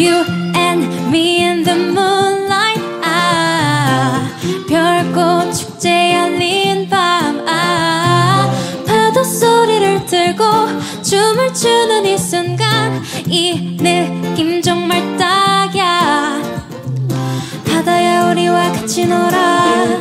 You and me in the moonlight 아 별꽃 축제 열린 밤아 파도 소리를 들고 춤을 추는 이 순간 이 느낌 정말 딱이야. 바다야 우리와 같이 놀아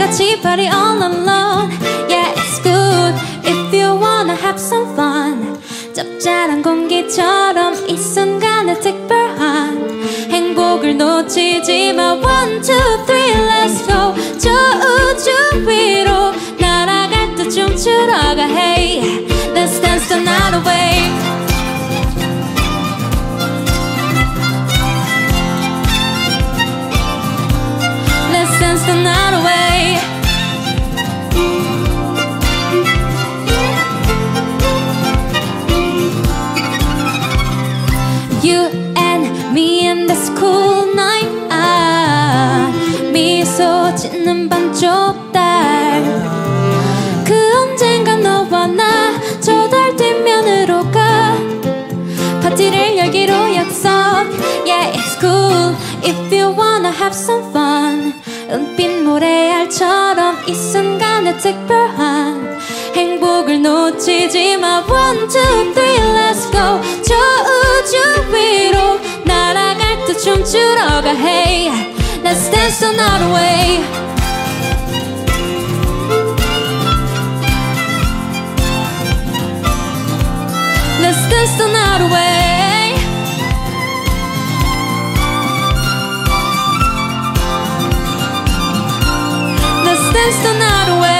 같이 party all alone Yeah it's good if you wanna have some fun 짭짤한 공기처럼 이 순간의 특별한 행복을 놓치지 마 One, two, three, let's go You and me in this cool night. 아, 미소 짓는 반쪽 달. 그 언젠가 너와 나 저 달 뒷면으로 가. 파티를 열기로 약속 Yeah it's cool if you wanna have some fun 은빛 모래알처럼 이 순간의 특별한 행복을 놓치지 마 One two three 날아갈 때 춤추러 가 Hey let's dance the night away Let's dance the night away. Let's dance the night away.